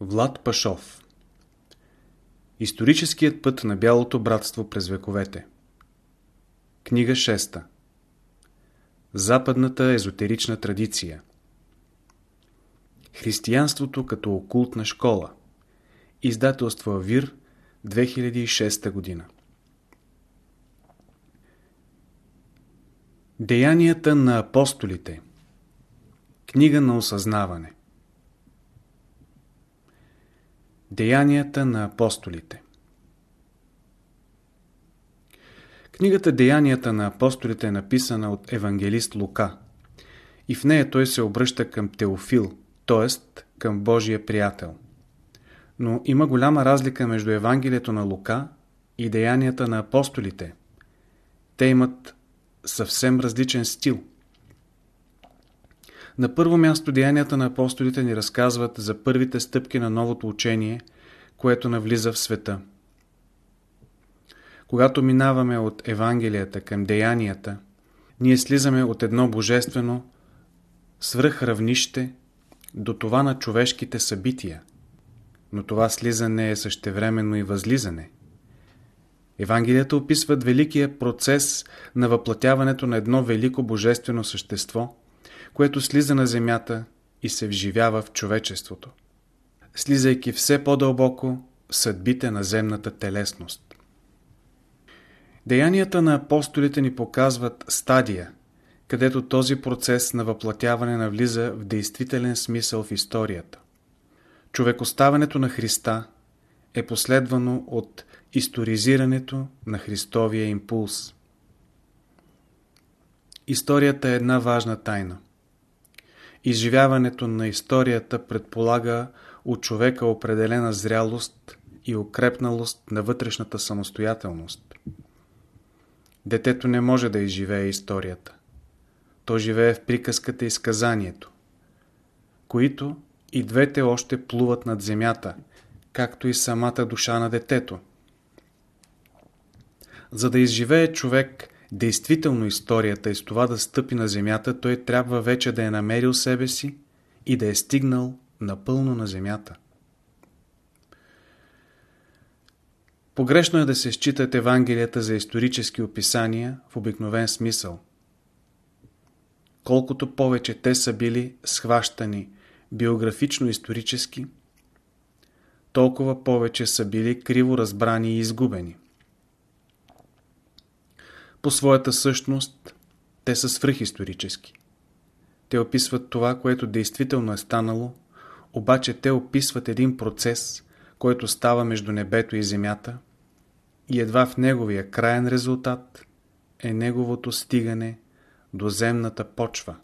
Влад Пашов. Историческият път на Бялото братство през вековете. Книга 6 Западната езотерична традиция. Християнството като окултна школа. Издателство Авир 2006 година. Деянията на апостолите. Книга на осъзнаване Деянията на апостолите Книгата Деянията на апостолите е написана от евангелист Лука и в нея той се обръща към Теофил, т.е. към Божия приятел. Но има голяма разлика между Евангелието на Лука и Деянията на апостолите. Те имат съвсем различен стил – на първо място деянията на апостолите ни разказват за първите стъпки на новото учение, което навлиза в света. Когато минаваме от Евангелията към деянията, ние слизаме от едно божествено свръхравнище до това на човешките събития. Но това слизане е същевременно и възлизане. Евангелията описват великия процес на въплатяването на едно велико божествено същество – което слиза на земята и се вживява в човечеството, слизайки все по-дълбоко съдбите на земната телесност. Деянията на апостолите ни показват стадия, където този процес на въплатяване навлиза в действителен смисъл в историята. Човекоставането на Христа е последвано от историзирането на Христовия импулс. Историята е една важна тайна. Изживяването на историята предполага от човека определена зрялост и укрепналост на вътрешната самостоятелност. Детето не може да изживее историята. То живее в приказката и сказанието, които и двете още плуват над земята, както и самата душа на детето. За да изживее човек действително историята и с това да стъпи на земята, той трябва вече да е намерил себе си и да е стигнал напълно на земята. Погрешно е да се считат Евангелията за исторически описания в обикновен смисъл. Колкото повече те са били схващани биографично-исторически, толкова повече са били криво разбрани и изгубени. По своята същност те са свръхисторически. Те описват това, което действително е станало, обаче те описват един процес, който става между небето и земята и едва в неговия краен резултат е неговото стигане до земната почва.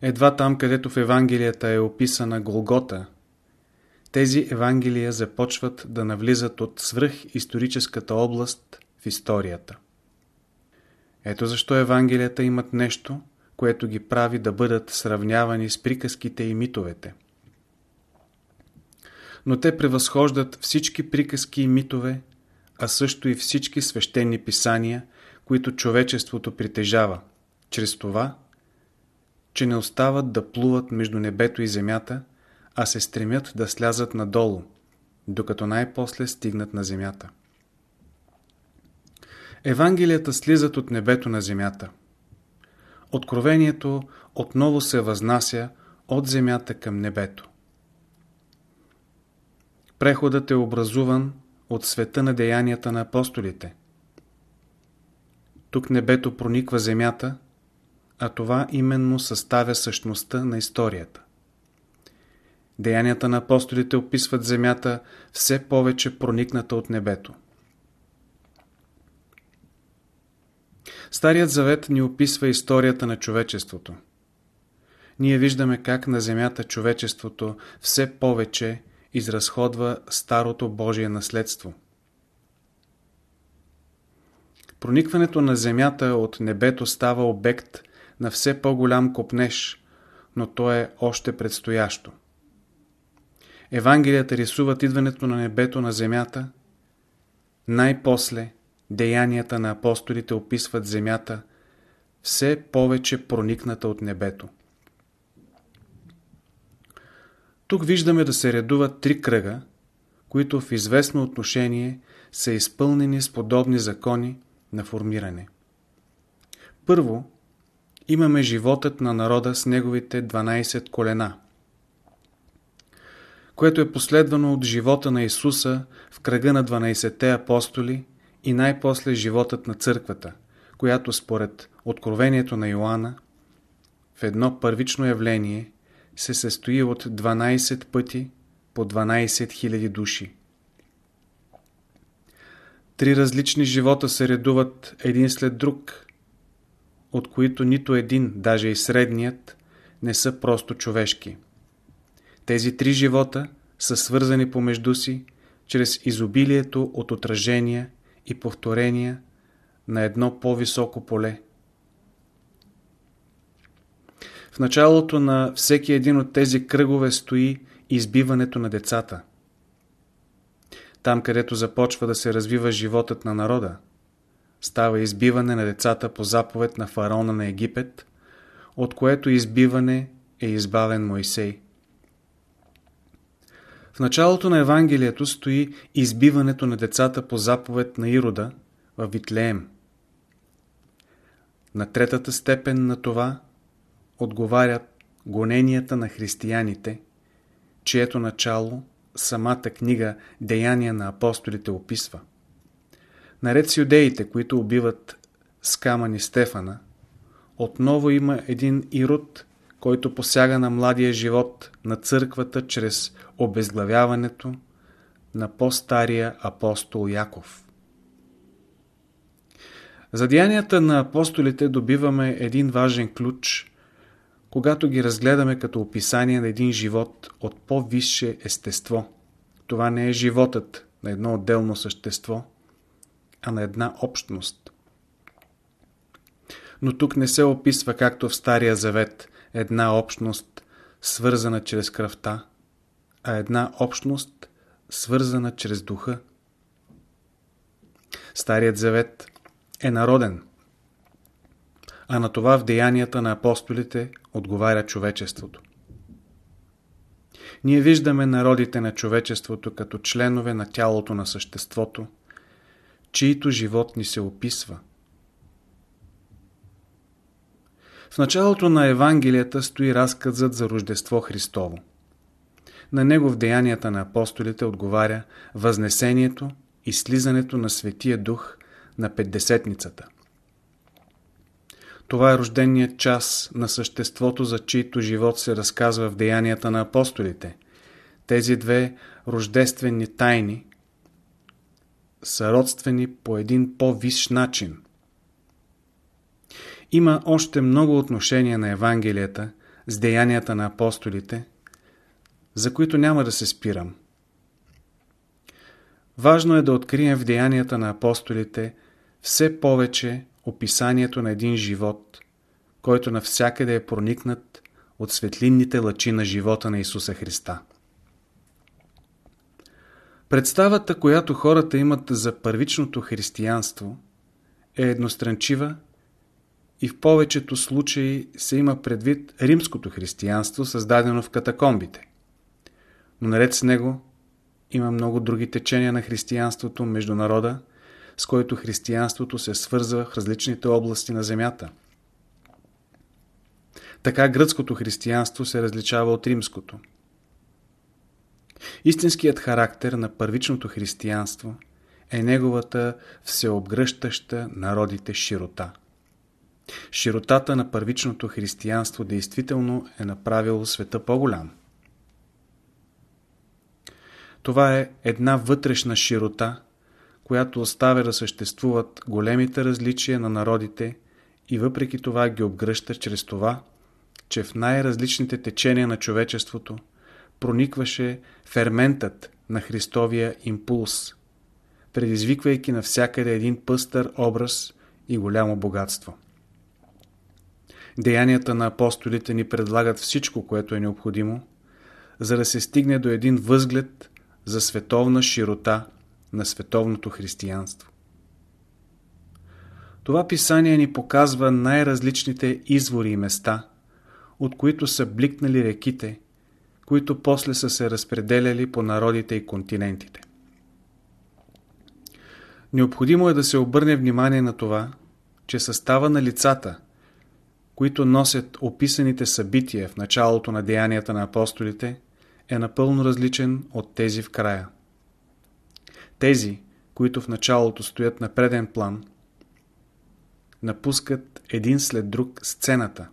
Едва там, където в Евангелията е описана Голгота, тези Евангелия започват да навлизат от свръхисторическата област в историята. Ето защо Евангелията имат нещо, което ги прави да бъдат сравнявани с приказките и митовете. Но те превъзхождат всички приказки и митове, а също и всички свещени писания, които човечеството притежава, чрез това, че не остават да плуват между небето и земята, а се стремят да слязат надолу, докато най-после стигнат на земята. Евангелията слизат от небето на земята. Откровението отново се възнася от земята към небето. Преходът е образуван от света на деянията на апостолите. Тук небето прониква земята, а това именно съставя същността на историята. Деянията на апостолите описват земята все повече проникната от небето. Старият завет ни описва историята на човечеството. Ние виждаме как на земята човечеството все повече изразходва старото Божие наследство. Проникването на земята от небето става обект на все по-голям копнеж, но то е още предстоящо. Евангелията рисуват идването на небето на земята, най-после деянията на апостолите описват земята, все повече проникната от небето. Тук виждаме да се редуват три кръга, които в известно отношение са изпълнени с подобни закони на формиране. Първо, имаме животът на народа с неговите 12 колена, което е последвано от живота на Исуса в кръга на 12-те апостоли и най-после животът на църквата, която според откровението на Йоанна в едно първично явление се състои от 12 пъти по 12 000 души. Три различни живота се редуват един след друг, от които нито един, даже и средният, не са просто човешки. Тези три живота са свързани помежду си чрез изобилието от отражения и повторения на едно по-високо поле. В началото на всеки един от тези кръгове стои избиването на децата. Там, където започва да се развива животът на народа, става избиване на децата по заповед на фараона на Египет, от което избиване е избавен Моисей. В началото на Евангелието стои избиването на децата по заповед на Ирода в Витлеем. На третата степен на това отговарят гоненията на християните, чието начало самата книга Деяния на апостолите описва. Наред с юдеите, които убиват с камъни Стефана, отново има един ирод, който посяга на младия живот на църквата чрез обезглавяването на по-стария апостол Яков. За деянията на апостолите добиваме един важен ключ, когато ги разгледаме като описание на един живот от по-висше естество. Това не е животът на едно отделно същество, а на една общност. Но тук не се описва както в Стария Завет една общност, свързана чрез кръвта, а една общност, свързана чрез духа. Старият Завет е народен, а на това в деянията на апостолите отговаря човечеството. Ние виждаме народите на човечеството като членове на тялото на съществото, чието живот ни се описва. В началото на Евангелията стои разказът за Рождество Христово. На него в деянията на апостолите отговаря възнесението и слизането на Светия Дух на Петдесетницата. Това е рожденият час на съществото, за чийто живот се разказва в деянията на апостолите. Тези две рождествени тайни са родствени по един по-висш начин. Има още много отношения на Евангелията с деянията на апостолите, за които няма да се спирам. Важно е да открием в деянията на апостолите все повече описанието на един живот, който навсякъде е проникнат от светлинните лъчи на живота на Исуса Христа. Представата, която хората имат за първичното християнство, е едностранчива и в повечето случаи се има предвид римското християнство, създадено в катакомбите. Но наред с него има много други течения на християнството между народа, с който християнството се свързва в различните области на земята. Така гръцкото християнство се различава от римското. Истинският характер на първичното християнство е неговата всеобгръщаща народите широта. Широтата на първичното християнство действително е направило света по-голям. Това е една вътрешна широта, която оставя да съществуват големите различия на народите и въпреки това ги обгръща чрез това, че в най-различните течения на човечеството проникваше ферментът на Христовия импулс, предизвиквайки навсякъде един пъстър образ и голямо богатство. Деянията на апостолите ни предлагат всичко, което е необходимо, за да се стигне до един възглед за световна широта на световното християнство. Това писание ни показва най-различните извори и места, от които са бликнали реките, които после са се разпределяли по народите и континентите. Необходимо е да се обърне внимание на това, че състава на лицата, които носят описаните събития в началото на деянията на апостолите, е напълно различен от тези в края. Тези, които в началото стоят на преден план, напускат един след друг сцената.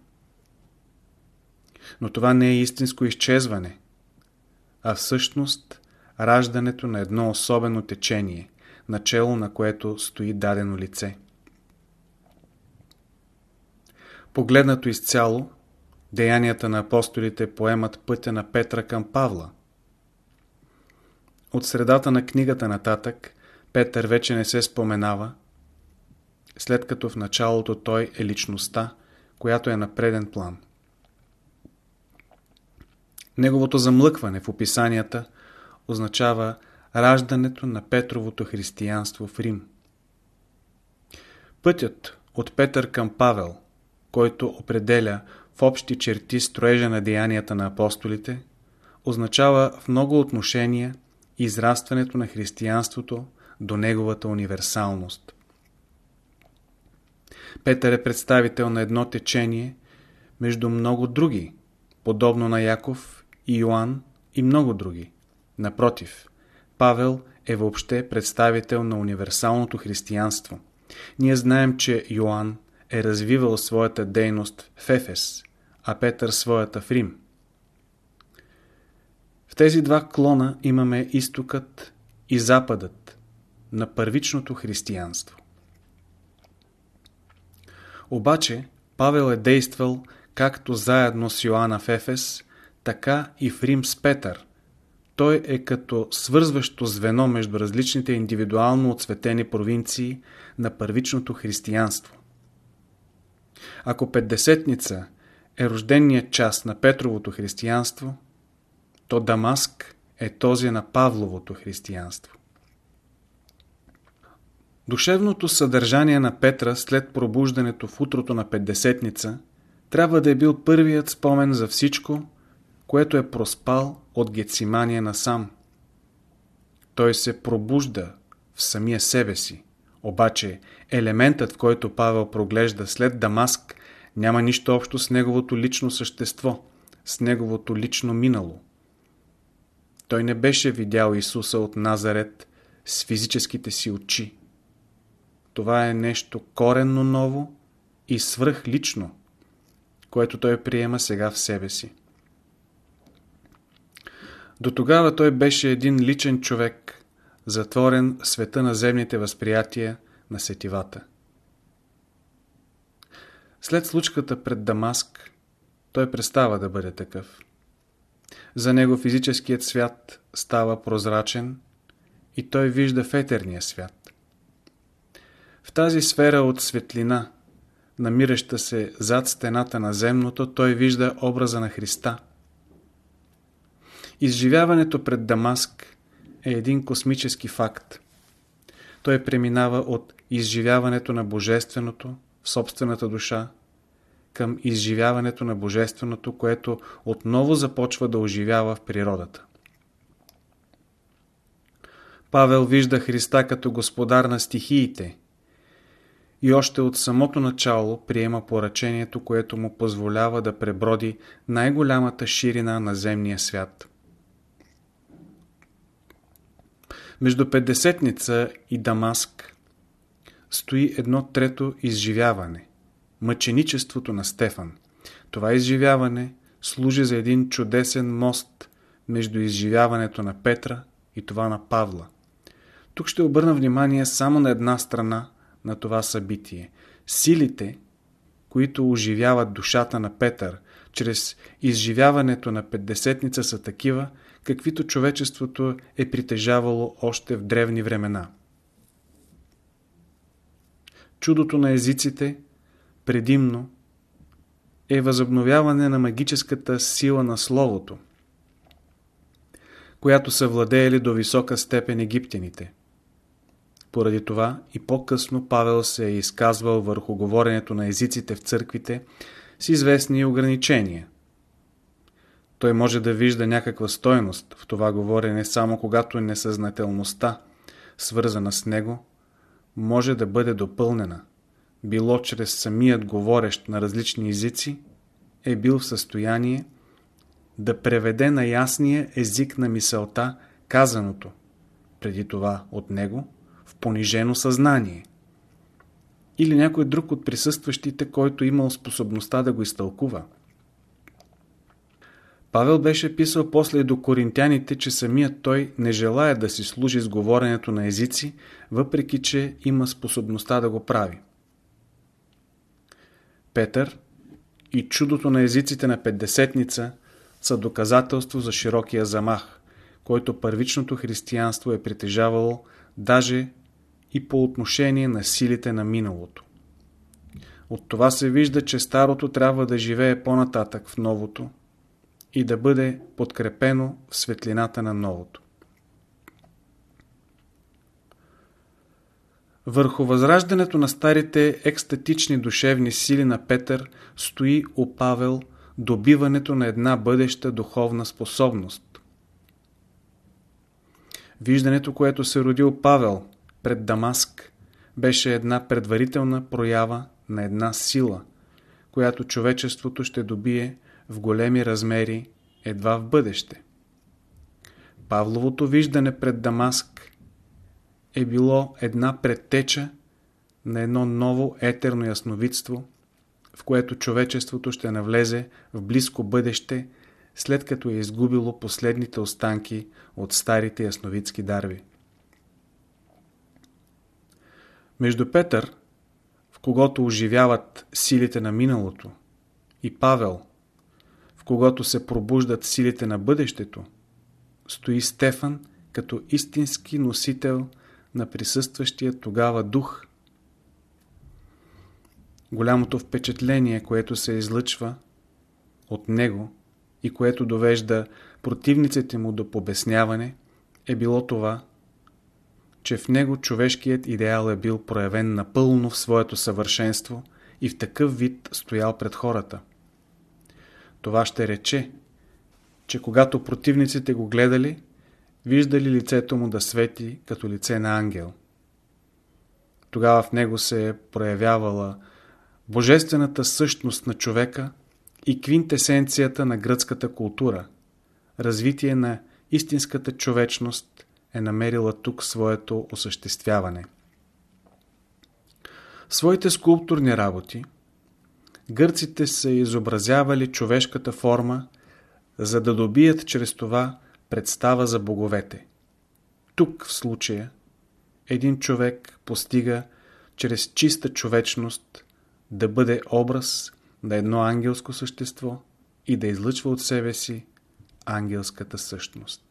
Но това не е истинско изчезване, а всъщност раждането на едно особено течение, начало на което стои дадено лице. Погледнато изцяло, деянията на апостолите поемат пътя на Петра към Павла. От средата на книгата нататък Петър вече не се споменава, след като в началото той е личността, която е на преден план. Неговото замлъкване в описанията означава раждането на Петровото християнство в Рим. Пътят от Петър към Павел, който определя в общи черти строежа на деянията на апостолите, означава в много отношения израстването на християнството до неговата универсалност. Петър е представител на едно течение между много други, подобно на Яков и Йоанн и много други. Напротив, Павел е въобще представител на универсалното християнство. Ние знаем, че Йоанн е развивал своята дейност в Ефес, а Петър своята в Рим. В тези два клона имаме изтокът и западът на първичното християнство. Обаче Павел е действал както заедно с Йоанна в Ефес, така и в Рим с Петър. Той е като свързващо звено между различните индивидуално отсветени провинции на първичното християнство. Ако Петдесетница е рожденият част на Петровото християнство, то Дамаск е този на Павловото християнство. Душевното съдържание на Петра след пробуждането в утрото на Петдесетница трябва да е бил първият спомен за всичко, което е проспал от Гецимания насам. Той се пробужда в самия себе си. Обаче елементът, в който Павел проглежда след Дамаск, няма нищо общо с неговото лично същество, с неговото лично минало. Той не беше видял Исуса от Назарет с физическите си очи. Това е нещо коренно ново и свръхлично, което той приема сега в себе си. До тогава той беше един личен човек, затворен в света на земните възприятия на сетивата. След случката пред Дамаск, той престава да бъде такъв. За него физическият свят става прозрачен и той вижда в етерния свят. В тази сфера от светлина, намираща се зад стената на земното, той вижда образа на Христа. Изживяването пред Дамаск е един космически факт. Той преминава от изживяването на Божественото в собствената душа към изживяването на Божественото, което отново започва да оживява в природата. Павел вижда Христа като господар на стихиите и още от самото начало приема поръчението, което му позволява да преброди най-голямата ширина на земния свят. Между Петдесетница и Дамаск стои едно трето изживяване – мъченичеството на Стефан. Това изживяване служи за един чудесен мост между изживяването на Петра и това на Павла. Тук ще обърна внимание само на една страна на това събитие. Силите, които оживяват душата на Петър, чрез изживяването на Петдесетница са такива, каквито човечеството е притежавало още в древни времена. Чудото на езиците предимно е възобновяване на магическата сила на Словото, която са владеели до висока степен египтяните. Поради това и по-късно Павел се е изказвал върху говоренето на езиците в църквите с известни ограничения – Той може да вижда някаква стойност в това говорене само когато несъзнателността, свързана с него, може да бъде допълнена, било чрез самият говорещ на различни езици, е бил в състояние да преведе на ясния език на мисълта казаното, преди това от него, в понижено съзнание. Или някой друг от присъстващите, който имал способността да го изтълкува. Павел беше писал после до коринтяните, че самият той не желая да си служи с говоренето на езици, въпреки че има способността да го прави. Петър и чудото на езиците на Петдесетница са доказателство за широкия замах, който първичното християнство е притежавало даже и по отношение на силите на миналото. От това се вижда, че старото трябва да живее по-нататък в новото и да бъде подкрепено в светлината на новото. Върху възраждането на старите екстатични душевни сили на Петър стои у Павел добиването на една бъдеща духовна способност. Виждането, което се родил Павел пред Дамаск, беше една предварителна проява на една сила, която човечеството ще добие в големи размери едва в бъдеще. Павловото виждане пред Дамаск е било една предтеча на едно ново етерно ясновидство, в което човечеството ще навлезе в близко бъдеще, след като е изгубило последните останки от старите ясновидски дарви. Между Петър, в когото оживяват силите на миналото, и Павел, в когото се пробуждат силите на бъдещето, стои Стефан като истински носител на присъстващия тогава дух. Голямото впечатление, което се излъчва от него и което довежда противниците му до побесняване, е било това, че в него човешкият идеал е бил проявен напълно в своето съвършенство и в такъв вид стоял пред хората. Това ще рече, че когато противниците го гледали, виждали лицето му да свети като лице на ангел. Тогава в него се е проявявала божествената същност на човека и квинтесенцията на гръцката култура, развитие на истинската човечност е намерила тук своето осъществяване. Своите скулптурни работи гърците са изобразявали човешката форма, за да добият чрез това представа за боговете. Тук в случая един човек постига чрез чиста човечност да бъде образ на едно ангелско същество и да излъчва от себе си ангелската същност.